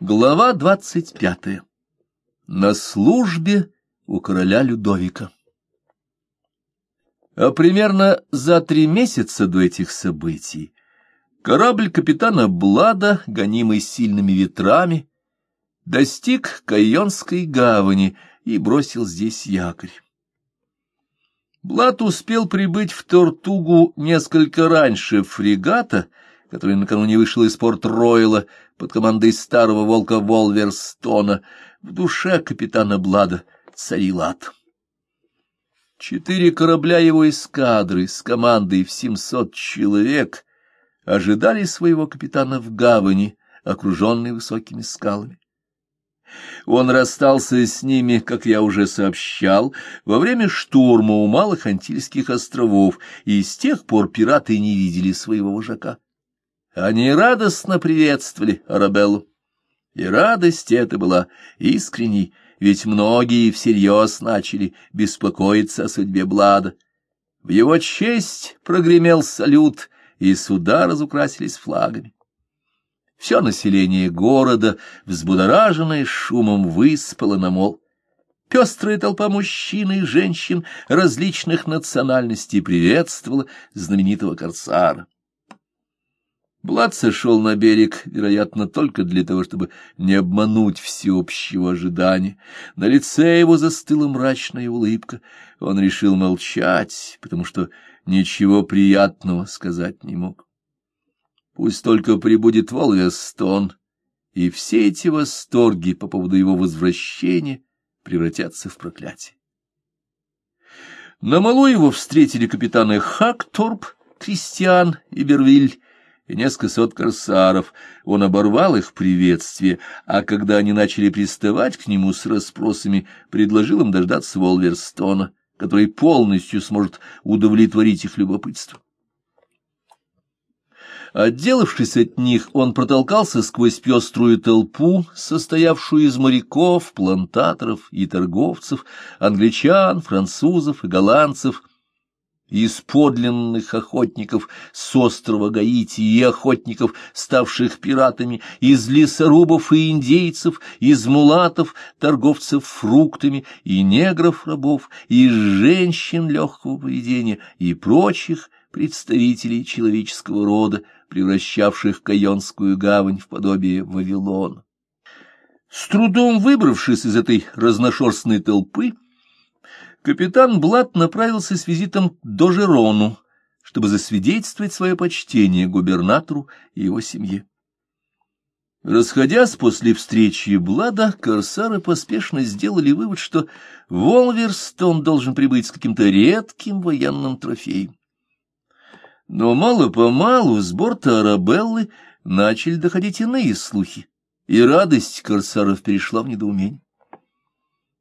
Глава двадцать пятая. На службе у короля Людовика. А примерно за три месяца до этих событий корабль капитана Блада, гонимый сильными ветрами, достиг Кайонской гавани и бросил здесь якорь. Блад успел прибыть в Тортугу несколько раньше фрегата, который накануне вышел из порт-Ройла под командой старого волка Волверстона, в душе капитана Блада царил ад. Четыре корабля его эскадры с командой в семьсот человек ожидали своего капитана в гавани, окруженной высокими скалами. Он расстался с ними, как я уже сообщал, во время штурма у Малых Антильских островов, и с тех пор пираты не видели своего вожака. Они радостно приветствовали Арабеллу. И радость эта была искренней, ведь многие всерьез начали беспокоиться о судьбе Блада. В его честь прогремел салют, и суда разукрасились флагами. Все население города, взбудораженное шумом, выспало на мол. Пестрая толпа мужчин и женщин различных национальностей приветствовала знаменитого корсара. Блад сошел на берег, вероятно, только для того, чтобы не обмануть всеобщего ожидания. На лице его застыла мрачная улыбка. Он решил молчать, потому что ничего приятного сказать не мог. Пусть только прибудет Волвестон, и все эти восторги по поводу его возвращения превратятся в проклятие. На малу его встретили капитаны Хакторп, Кристиан и Бервиль, и несколько сот корсаров. Он оборвал их приветствие, а когда они начали приставать к нему с расспросами, предложил им дождаться Волверстона, который полностью сможет удовлетворить их любопытство. Отделавшись от них, он протолкался сквозь пеструю толпу, состоявшую из моряков, плантаторов и торговцев, англичан, французов и голландцев — из подлинных охотников с острова Гаити и охотников, ставших пиратами, из лесорубов и индейцев, из мулатов, торговцев фруктами и негров-рабов, из женщин легкого поведения и прочих представителей человеческого рода, превращавших Кайонскую гавань в подобие Вавилона. С трудом выбравшись из этой разношерстной толпы, капитан Блат направился с визитом к Дожерону, чтобы засвидетельствовать свое почтение губернатору и его семье. Расходясь после встречи Блада, корсары поспешно сделали вывод, что Волверстон должен прибыть с каким-то редким военным трофеем. Но мало-помалу с борта Арабеллы начали доходить иные слухи, и радость корсаров перешла в недоумение.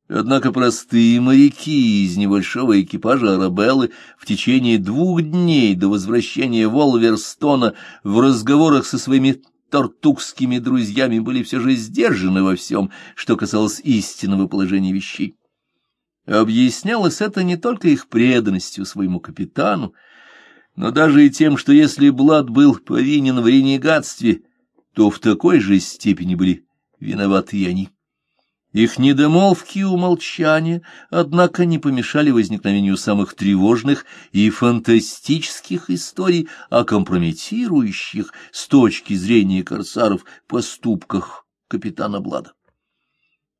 Однако простые моряки из небольшого экипажа Арабеллы в течение двух дней до возвращения Волверстона в разговорах со своими тортукскими друзьями были все же сдержаны во всем, что касалось истинного положения вещей. Объяснялось это не только их преданностью своему капитану, но даже и тем, что если Блад был повинен в ренегатстве, то в такой же степени были виноваты и они. Их недомолвки и умолчания, однако, не помешали возникновению самых тревожных и фантастических историй о компрометирующих с точки зрения корсаров поступках капитана Блада.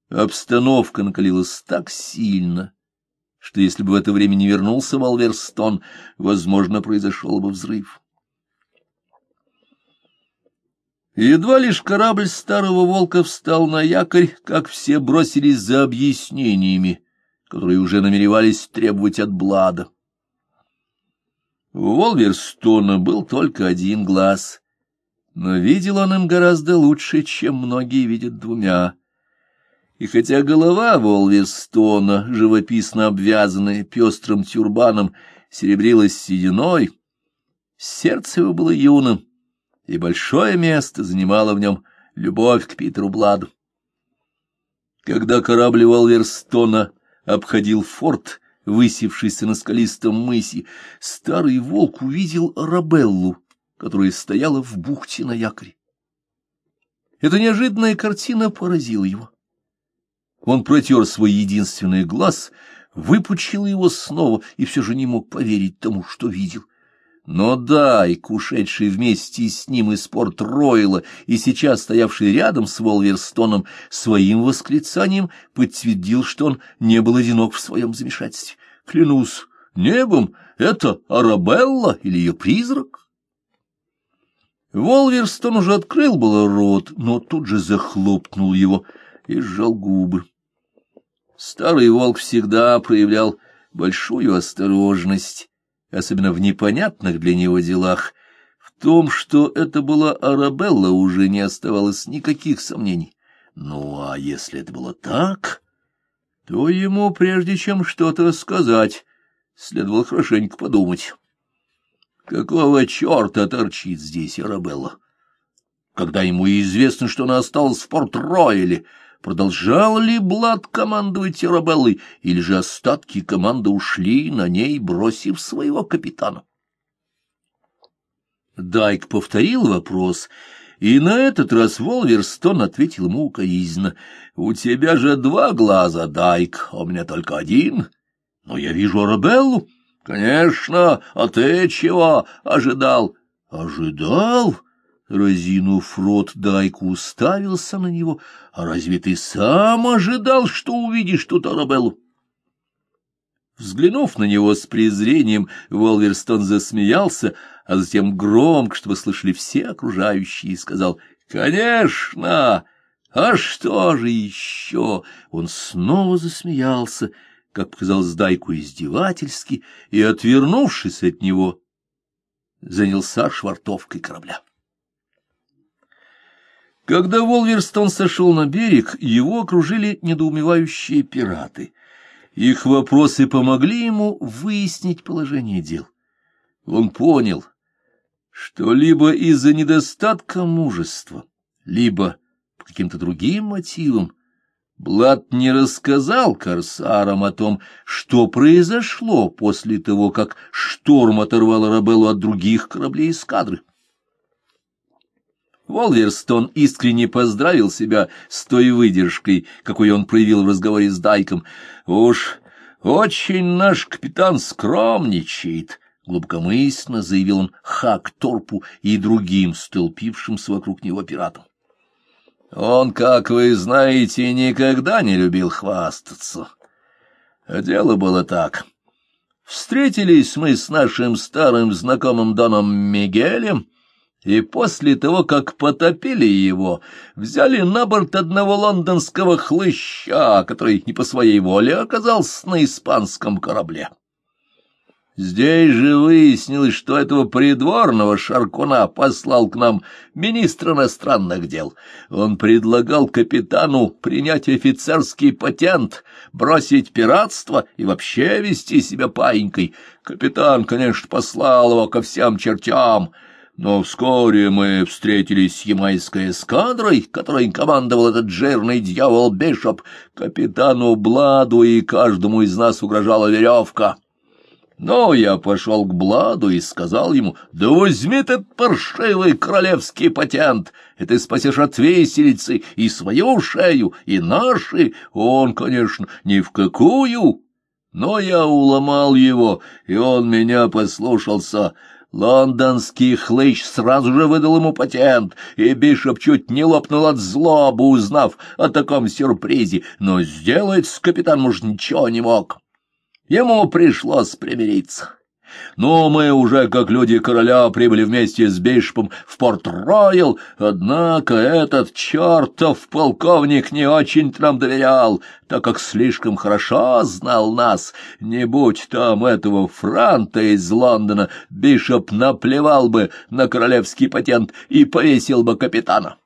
Обстановка накалилась так сильно, что если бы в это время не вернулся Валверстон, возможно, произошел бы взрыв. Едва лишь корабль старого волка встал на якорь, как все бросились за объяснениями, которые уже намеревались требовать от Блада. У Волверстона был только один глаз, но видел он им гораздо лучше, чем многие видят двумя. И хотя голова Волверстона, живописно обвязанная пестрым тюрбаном, серебрилась сединой, сердце его было юным, и большое место занимала в нем любовь к Питеру Бладу. Когда корабль Волверстона обходил форт, высевшийся на скалистом мысе, старый волк увидел Арабеллу, которая стояла в бухте на якоре. Эта неожиданная картина поразила его. Он протер свой единственный глаз, выпучил его снова и все же не мог поверить тому, что видел. Но Дайк, ушедший вместе с ним из порт Ройла и сейчас стоявший рядом с Волверстоном, своим восклицанием подтвердил, что он не был одинок в своем замешательстве. «Клянусь небом, это Арабелла или ее призрак?» Волверстон уже открыл было рот, но тут же захлопнул его и сжал губы. Старый волк всегда проявлял большую осторожность, особенно в непонятных для него делах. В том, что это была Арабелла, уже не оставалось никаких сомнений. Ну, а если это было так, то ему, прежде чем что-то сказать, следовало хорошенько подумать. Какого черта торчит здесь Арабелла? Когда ему известно, что она осталась в Порт-Ройле, продолжал ли Блад командовать Арабеллой, или же остатки команды ушли на ней, бросив своего капитана? Дайк повторил вопрос, и на этот раз Волверстон ответил ему укоризненно. — У тебя же два глаза, Дайк, а у меня только один. Но я вижу Арабеллу. — Конечно, а ты чего ожидал? — Ожидал? Разинув рот, Дайку уставился на него. — А разве ты сам ожидал, что увидишь тут Арабеллу? Взглянув на него с презрением, Волверстон засмеялся, а затем громко, чтобы слышали все окружающие, сказал «Конечно! А что же еще?» Он снова засмеялся, — как показалось Дайку издевательски, и, отвернувшись от него, занялся швартовкой корабля. Когда Волверстон сошел на берег, его окружили недоумевающие пираты. Их вопросы помогли ему выяснить положение дел. Он понял, что либо из-за недостатка мужества, либо по каким-то другим мотивам Блад не рассказал корсарам о том, что произошло после того, как шторм оторвал Арабеллу от других кораблей эскадры. Волверстон искренне поздравил себя с той выдержкой, какой он проявил в разговоре с Дайком. «Уж очень наш капитан скромничает», — глубокомысленно заявил он Хак Торпу и другим столпившимся вокруг него пиратам. Он, как вы знаете, никогда не любил хвастаться. Дело было так. Встретились мы с нашим старым знакомым Доном Мигелем, и после того, как потопили его, взяли на борт одного лондонского хлыща, который не по своей воле оказался на испанском корабле. Здесь же выяснилось, что этого придворного Шаркуна послал к нам министр иностранных дел. Он предлагал капитану принять офицерский патент, бросить пиратство и вообще вести себя паинькой. Капитан, конечно, послал его ко всем чертям, но вскоре мы встретились с ямайской эскадрой, которой командовал этот жирный дьявол Бишоп. Капитану Бладу и каждому из нас угрожала веревка. Но я пошел к Бладу и сказал ему, да возьми этот паршивый королевский патент, и ты спасешь от веселицы и свою шею, и наши. Он, конечно, ни в какую, но я уломал его, и он меня послушался. Лондонский хлыщ сразу же выдал ему патент, и Бишоп чуть не лопнул от злобы, узнав о таком сюрпризе, но сделать с капитаном уж ничего не мог. Ему пришлось примириться. Но мы уже, как люди короля, прибыли вместе с Бишпом в Порт-Ройл, однако этот чертов полковник не очень нам доверял, так как слишком хорошо знал нас. Не будь там этого франта из Лондона, Бишоп наплевал бы на королевский патент и повесил бы капитана.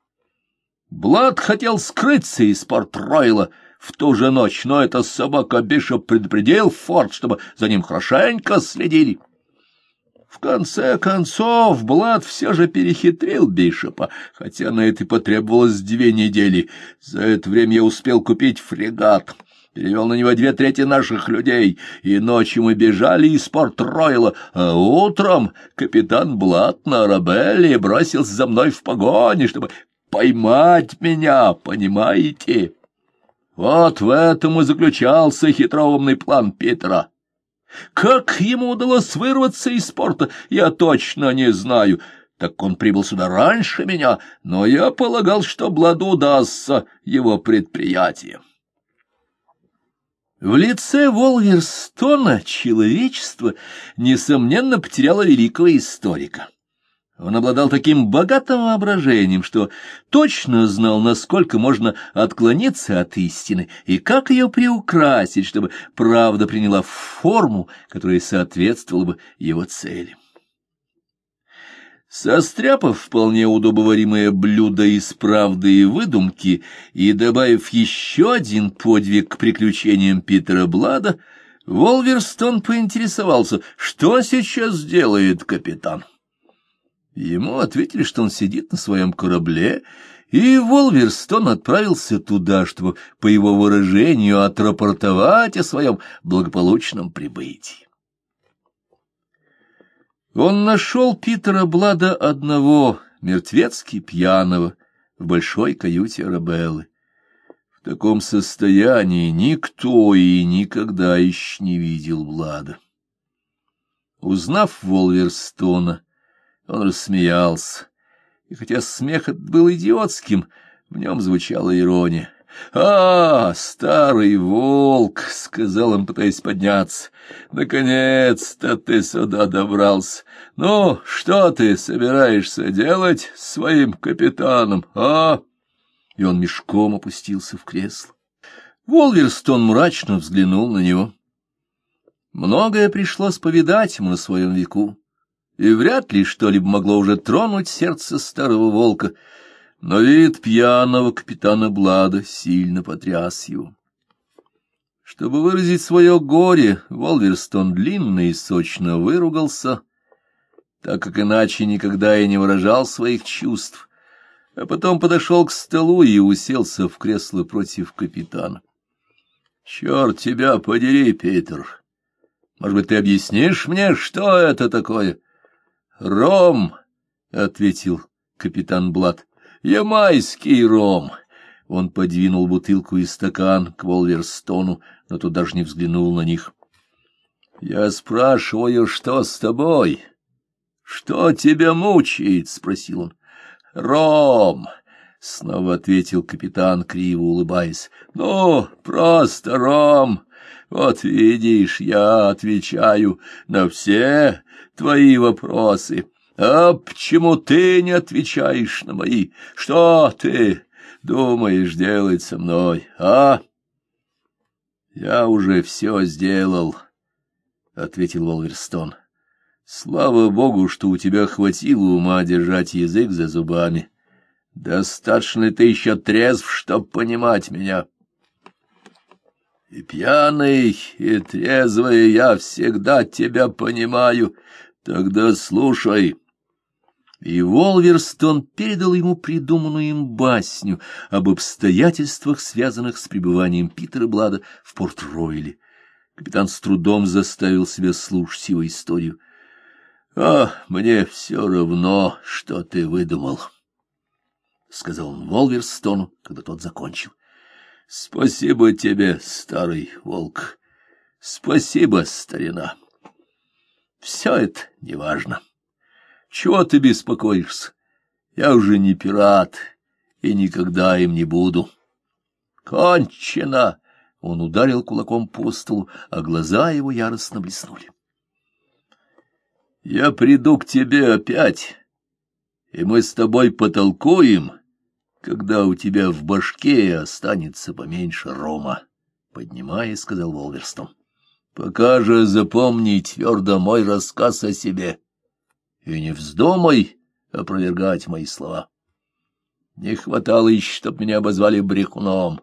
Блад хотел скрыться из Порт-Ройла, в ту же ночь, но эта собака Бишоп предупредил Форд, чтобы за ним хорошенько следили. В конце концов, Блад все же перехитрил Бишопа, хотя на это потребовалось две недели. За это время я успел купить фрегат, перевел на него две трети наших людей, и ночью мы бежали из Порт-Ройла, а утром капитан Блад на Арабелле бросился за мной в погоне, чтобы поймать меня, понимаете? Вот в этом и заключался хитроумный план Питера. Как ему удалось вырваться из спорта, я точно не знаю, так он прибыл сюда раньше меня, но я полагал, что Бладу удастся его предприятие. В лице Волверстона человечество, несомненно, потеряло великого историка. Он обладал таким богатым воображением, что точно знал, насколько можно отклониться от истины и как ее приукрасить, чтобы правда приняла форму, которая соответствовала бы его цели. Состряпав вполне удобоваримое блюдо из правды и выдумки и добавив еще один подвиг к приключениям Питера Блада, Волверстон поинтересовался, что сейчас делает капитан. Ему ответили, что он сидит на своем корабле, и Волверстон отправился туда, чтобы, по его выражению, отрапортовать о своем благополучном прибытии. Он нашел Питера Блада одного, мертвецки пьяного, в большой каюте Арабеллы. В таком состоянии никто и никогда еще не видел Блада. Узнав Волверстона, он рассмеялся, и хотя смех этот был идиотским, в нем звучала ирония. — А, старый волк, — сказал он, пытаясь подняться, — наконец-то ты сюда добрался. Ну, что ты собираешься делать с своим капитаном, а? И он мешком опустился в кресло. Волверстон мрачно взглянул на него. Многое пришлось повидать ему на своем веку и вряд ли что-либо могло уже тронуть сердце старого волка, но вид пьяного капитана Блада сильно потряс его. Чтобы выразить свое горе, Волверстон длинно и сочно выругался, так как иначе никогда и не выражал своих чувств, а потом подошел к столу и уселся в кресло против капитана. — Черт тебя подери, Питер! Может быть, ты объяснишь мне, что это такое? —— Ром, — ответил капитан Блад, — ямайский ром. Он подвинул бутылку и стакан к Волверстону, но тот даже не взглянул на них. — Я спрашиваю, что с тобой? — Что тебя мучает? — спросил он. — Ром, — снова ответил капитан, криво улыбаясь. — Ну, просто ром. Вот видишь, я отвечаю на все твои вопросы. А почему ты не отвечаешь на мои? Что ты думаешь делать со мной, а? Я уже все сделал, — ответил Волверстон. Слава богу, что у тебя хватило ума держать язык за зубами. Достаточно ты еще трезв, чтоб понимать меня? И пьяный, и трезвый я всегда тебя понимаю, — Тогда слушай. И Волверстон передал ему придуманную им басню об обстоятельствах, связанных с пребыванием Питера Блада в Порт-Ройле. Капитан с трудом заставил себя слушать его историю. — А мне все равно, что ты выдумал, — сказал он Волверстону, когда тот закончил. — Спасибо тебе, старый волк. Спасибо, старина. Все это неважно. Чего ты беспокоишься? Я уже не пират и никогда им не буду. Кончено! Он ударил кулаком по столу, а глаза его яростно блеснули. Я приду к тебе опять, и мы с тобой потолкуем, когда у тебя в башке останется поменьше рома, — поднимаясь, сказал Волверстон. Пока же запомни твердо мой рассказ о себе и не вздумай опровергать мои слова. Не хватало еще, чтоб меня обозвали брехуном.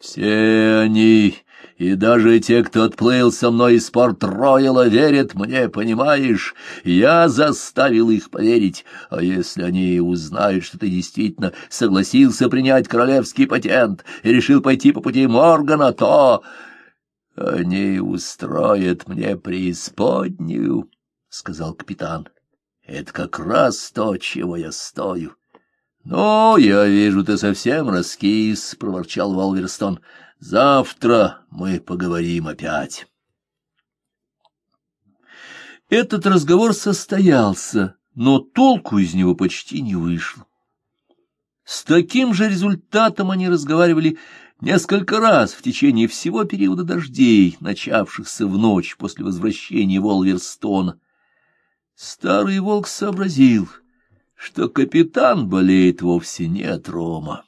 Все они, и даже те, кто отплыл со мной из Порт-Ройла, верят мне, понимаешь? Я заставил их поверить, а если они узнают, что ты действительно согласился принять королевский патент и решил пойти по пути Моргана, то... Они устроят мне преисподнюю, — сказал капитан. — Это как раз то, чего я стою. «Ну, я вижу, ты совсем раскис», — проворчал Волверстон. «Завтра мы поговорим опять». Этот разговор состоялся, но толку из него почти не вышло. С таким же результатом они разговаривали несколько раз в течение всего периода дождей, начавшихся в ночь после возвращения Волверстона. Старый волк сообразил — что капитан болеет вовсе не от рома.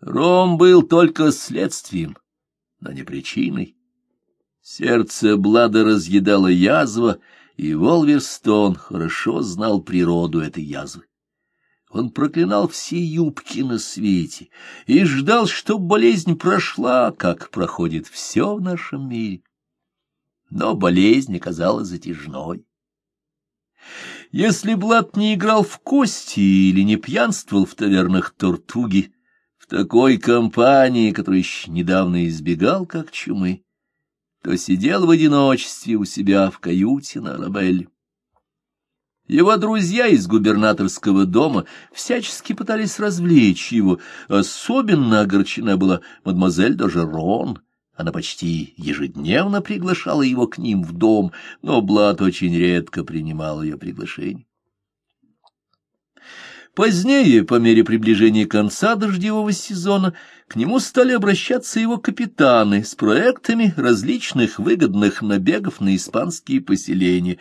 Ром был только следствием, но не причиной. Сердце Блада разъедала язва, и Волверстон хорошо знал природу этой язвы. Он проклинал все юбки на свете и ждал, чтоб болезнь прошла, как проходит все в нашем мире. Но болезнь оказалась затяжной. Если Блад не играл в кости или не пьянствовал в тавернах Тортуги, в такой компании, которую еще недавно избегал, как чумы, то сидел в одиночестве у себя в каюте на Арабелле. Его друзья из губернаторского дома всячески пытались развлечь его, особенно огорчена была мадемуазель Дожерон, она почти ежедневно приглашала его к ним в дом, но Блад очень редко принимал ее приглашение. Позднее, по мере приближения конца дождевого сезона, к нему стали обращаться его капитаны с проектами различных выгодных набегов на испанские поселения.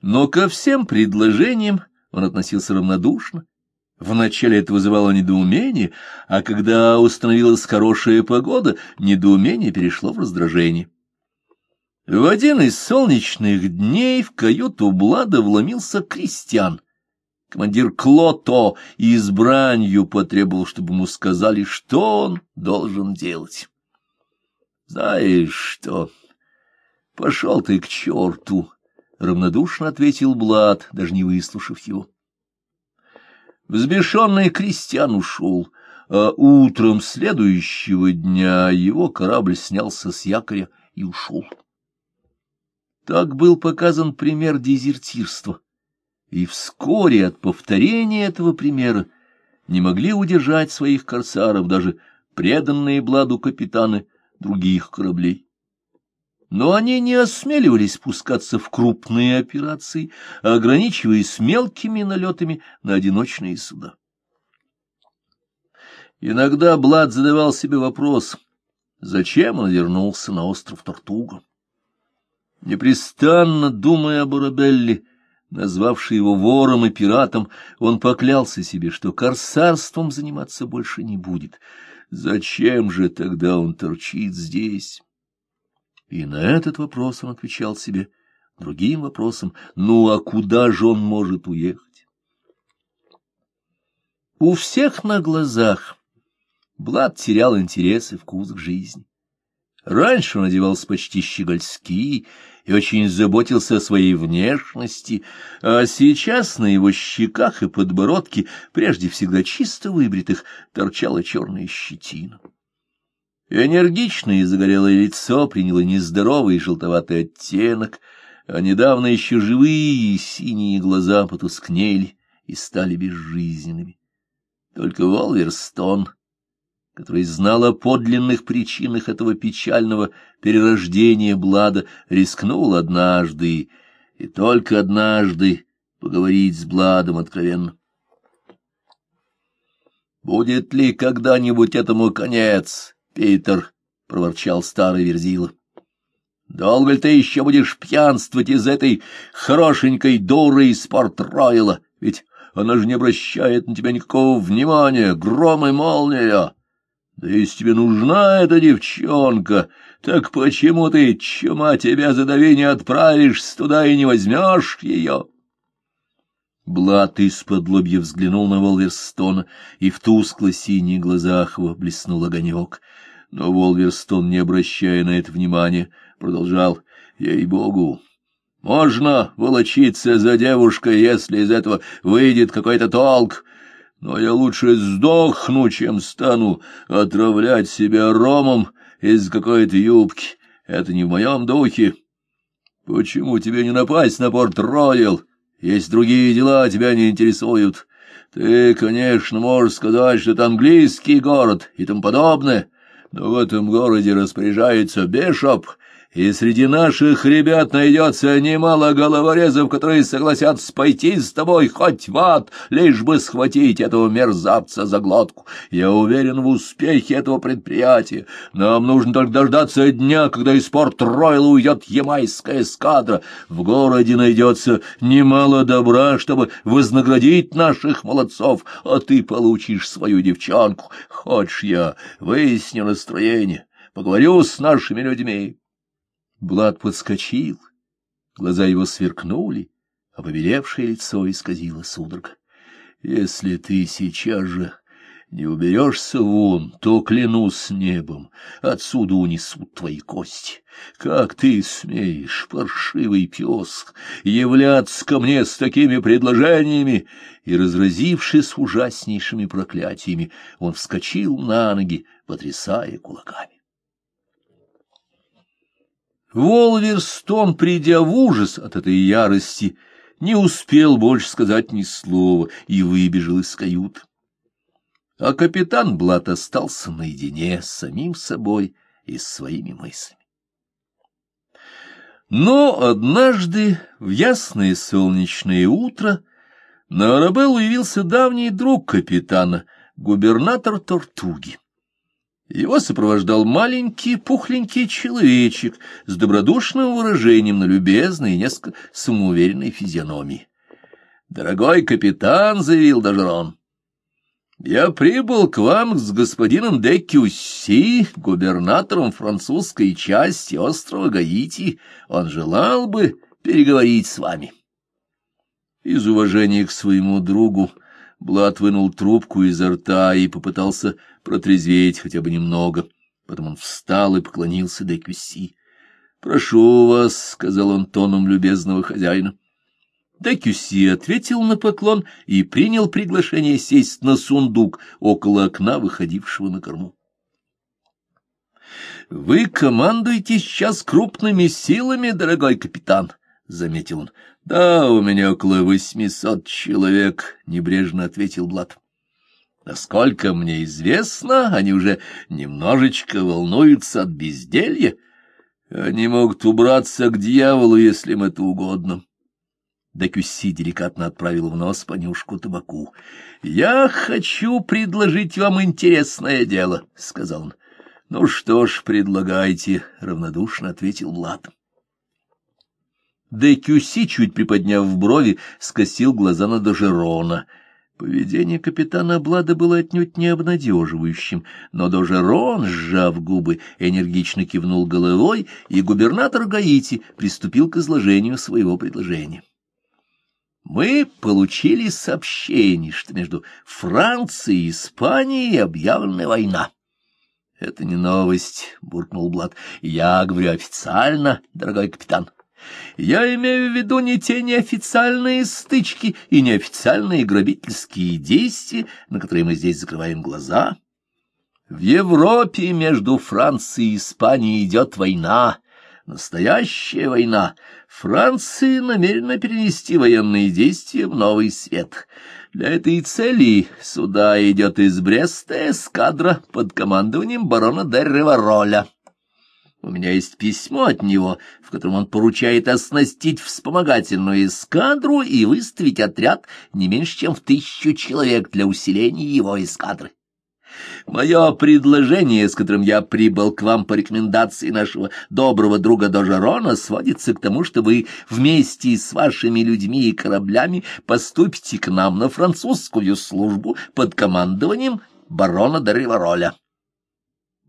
Но ко всем предложениям он относился равнодушно, Вначале это вызывало недоумение, а когда установилась хорошая погода, недоумение перешло в раздражение. В один из солнечных дней в каюту Блада вломился крестьян. Командир Клото избранью потребовал, чтобы ему сказали, что он должен делать. — Знаешь что, пошел ты к черту, — равнодушно ответил Блад, даже не выслушав его. Взбешенный крестьян ушел, а утром следующего дня его корабль снялся с якоря и ушел. Так был показан пример дезертирства, и вскоре от повторения этого примера не могли удержать своих корсаров даже преданные Бладу капитаны других кораблей но они не осмеливались спускаться в крупные операции, ограничиваясь мелкими налетами на одиночные суда. Иногда Блад задавал себе вопрос, зачем он вернулся на остров Тортуга. Непрестанно думая об Арабелле, назвавший его вором и пиратом, он поклялся себе, что корсарством заниматься больше не будет. Зачем же тогда он торчит здесь? И на этот вопрос он отвечал себе другим вопросом, ну а куда же он может уехать? У всех на глазах Блад терял интерес и вкус к жизни. Раньше он одевался почти щегольски и очень заботился о своей внешности, а сейчас на его щеках и подбородке, прежде всегда чисто выбритых, торчала черная щетина. Энергичное и загорелое лицо приняло нездоровый желтоватый оттенок, а недавно еще живые синие глаза потускнели и стали безжизненными. Только Волверстон, который знал о подлинных причинах этого печального перерождения Блада, рискнул однажды, и только однажды, поговорить с Бладом откровенно. «Будет ли когда-нибудь этому конец?» Питер, — проворчал старый Верзила. — Долго ли ты еще будешь пьянствовать из этой хорошенькой дуры из Порт-Ройла? Ведь она же не обращает на тебя никакого внимания, гром и молния. Да если тебе нужна эта девчонка, так почему ты, чума, тебя задави, не отправишь туда и не возьмешь ее? Блат из-под лобья взглянул на Волверстона, и в тускло-синих глазах его блеснул огонек. Но Волверстон, не обращая на это внимания, продолжал, «Ей-богу, можно волочиться за девушкой, если из этого выйдет какой-то толк, но я лучше сдохну, чем стану отравлять себя ромом из какой-то юбки. Это не в моем духе. Почему тебе не напасть на порт Роял?» Есть другие дела, тебя не интересуют. Ты, конечно, можешь сказать, что это английский город и тому подобное, но в этом городе распоряжается Бешоп, и среди наших ребят найдется немало головорезов, которые согласятся пойти с тобой хоть в ад, лишь бы схватить этого мерзавца за глотку. Я уверен в успехе этого предприятия. Нам нужно только дождаться дня, когда из порт Ройла уйдет ямайская эскадра. В городе найдется немало добра, чтобы вознаградить наших молодцов, а ты получишь свою девчонку. Хочешь, я выясню настроение, поговорю с нашими людьми. Блад подскочил, глаза его сверкнули, а побелевшее лицо исказило судорога. — Если ты сейчас же не уберешься вон, то, клянусь небом, отсюда унесут твои кости. Как ты смеешь, паршивый пес, являться ко мне с такими предложениями? И, разразившись ужаснейшими проклятиями, он вскочил на ноги, потрясая кулаками. Волверстон, придя в ужас от этой ярости, не успел больше сказать ни слова и выбежал из кают. А капитан Блат остался наедине с самим собой и своими мыслями. Но однажды, в ясное солнечное утро, на Арабеллу явился давний друг капитана, губернатор Тортуги. Его сопровождал маленький пухленький человечек с добродушным выражением на любезной и несколько самоуверенной физиономии. «Дорогой капитан», — заявил Дажерон, — «я прибыл к вам с господином де Кюсси, губернатором французской части острова Гаити. Он желал бы переговорить с вами». Из уважения к своему другу Блад вынул трубку изо рта и попытался протрезветь хотя бы немного. Потом он встал и поклонился Декюси. — Прошу вас, — сказал он тоном любезного хозяина. Декюси ответил на поклон и принял приглашение сесть на сундук около окна, выходившего на корму. — Вы командуете сейчас крупными силами, дорогой капитан, — заметил он. — Да, у меня около восьмисот человек, — небрежно ответил Блад. — Насколько мне известно, они уже немножечко волнуются от безделья. Они могут убраться к дьяволу, если им это угодно. Декюси деликатно отправил в нос понюшку табаку. — Я хочу предложить вам интересное дело, — сказал он. — Ну что ж, предлагайте, — равнодушно ответил Влад. Де Кюси, чуть приподняв брови, скосил глаза на Дожерона. Поведение капитана Блада было отнюдь не обнадеживающим, но Дожерон, сжав губы, энергично кивнул головой, и губернатор Гаити приступил к изложению своего предложения. Мы получили сообщение, что между Францией и Испанией объявлена война. — Это не новость, — буркнул Блад. — Я говорю официально, дорогой капитан. — я имею в виду не те неофициальные стычки и неофициальные грабительские действия, на которые мы здесь закрываем глаза. В Европе между Францией и Испанией идет война, настоящая война. Франция намерена перенести военные действия в новый свет. Для этой цели сюда идет из Бреста эскадра под командованием барона де Ревароля. У меня есть письмо от него, в котором он поручает оснастить вспомогательную эскадру и выставить отряд не меньше, чем в тысячу человек для усиления его эскадры. Мое предложение, с которым я прибыл к вам по рекомендации нашего доброго друга Дожерона, сводится к тому, что вы вместе с вашими людьми и кораблями поступите к нам на французскую службу под командованием барона де Ривароля.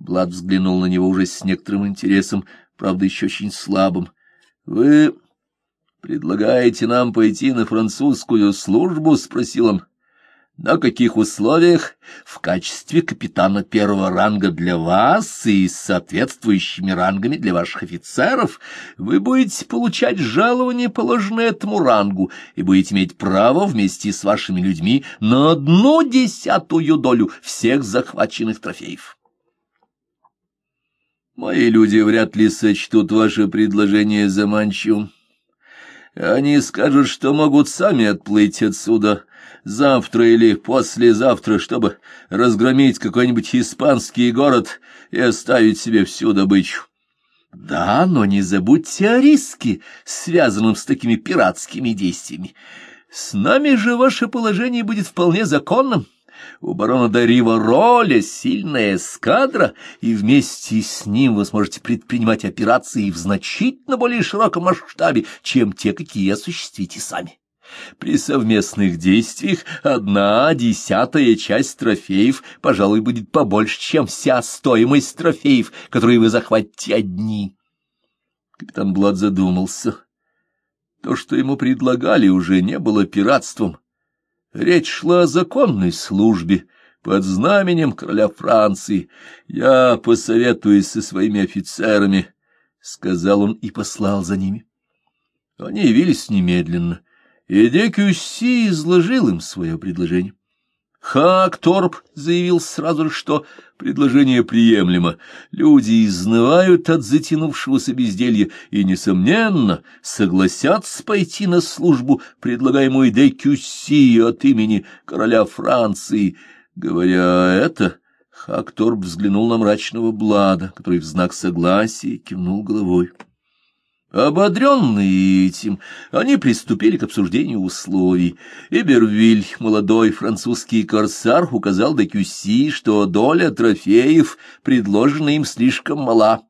Блад взглянул на него уже с некоторым интересом, правда, еще очень слабым. — Вы предлагаете нам пойти на французскую службу? — спросил он. — На каких условиях? В качестве капитана первого ранга для вас и с соответствующими рангами для ваших офицеров вы будете получать жалование, положенное этому рангу, и будете иметь право вместе с вашими людьми на одну десятую долю всех захваченных трофеев. Мои люди вряд ли сочтут ваше предложение заманчивым. Они скажут, что могут сами отплыть отсюда, завтра или послезавтра, чтобы разгромить какой-нибудь испанский город и оставить себе всю добычу. Да, но не забудьте о риске, связанном с такими пиратскими действиями. С нами же ваше положение будет вполне законным. У барона Дарива роля сильная эскадра, и вместе с ним вы сможете предпринимать операции в значительно более широком масштабе, чем те, какие осуществите сами. При совместных действиях одна десятая часть трофеев, пожалуй, будет побольше, чем вся стоимость трофеев, которые вы захватите одни. Капитан Блад задумался. То, что ему предлагали, уже не было пиратством. Речь шла о законной службе под знаменем короля Франции. Я посоветуюсь со своими офицерами, — сказал он и послал за ними. Они явились немедленно — и Декюсси изложил им свое предложение. Хакторп заявил сразу что предложение приемлемо. Люди изнывают от затянувшегося безделья и, несомненно, согласятся пойти на службу, предлагаемую Декюсси от имени короля Франции. Говоря это, Хакторп взглянул на мрачного Блада, который в знак согласия кивнул головой. Ободренные этим, они приступили к обсуждению условий. Эбервиль, молодой французский корсар, указал до Кюси, что доля трофеев, предложена им, слишком мала.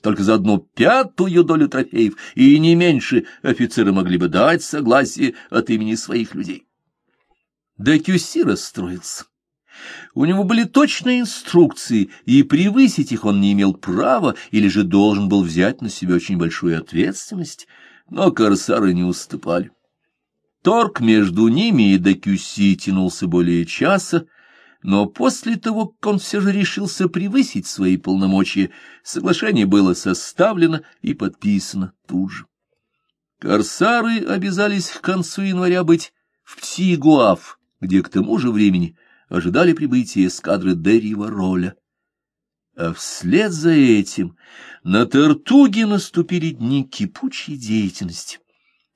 Только за одну пятую долю трофеев и не меньше офицеры могли бы дать согласие от имени своих людей. Декюси расстроился. У него были точные инструкции, и превысить их он не имел права или же должен был взять на себя очень большую ответственность, но корсары не уступали. Торг между ними и Декюси тянулся более часа, но после того, как он все же решился превысить свои полномочия, соглашение было составлено и подписано тут же. Корсары обязались к концу января быть в Птигуав, где к тому же времени ожидали прибытия эскадры Деррива Роля. А вслед за этим на Тартуге наступили дни кипучей деятельности.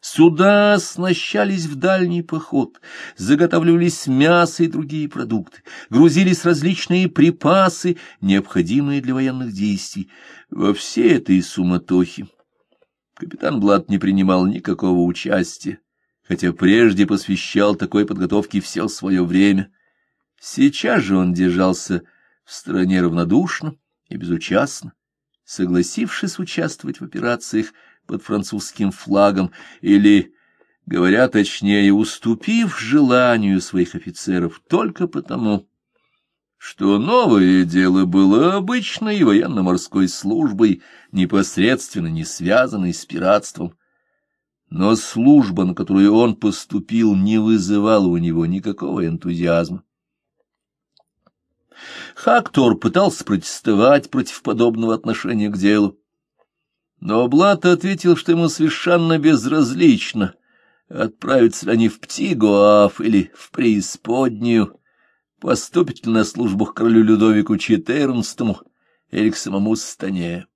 Суда оснащались в дальний поход, заготавливались мясо и другие продукты, грузились различные припасы, необходимые для военных действий. Во всей этой суматохе капитан Блад не принимал никакого участия, хотя прежде посвящал такой подготовке все свое время — Сейчас же он держался в стороне равнодушно и безучастно, согласившись участвовать в операциях под французским флагом или, говоря точнее, уступив желанию своих офицеров только потому, что новое дело было обычной военно-морской службой, непосредственно не связанной с пиратством. Но служба, на которую он поступил, не вызывала у него никакого энтузиазма. Хактор пытался протестовать против подобного отношения к делу. Но Блат ответил, что ему совершенно безразлично, отправятся ли они в Птигуаф или в преисподнюю, поступят ли на службу к королю Людовику XIV или к самому Стане.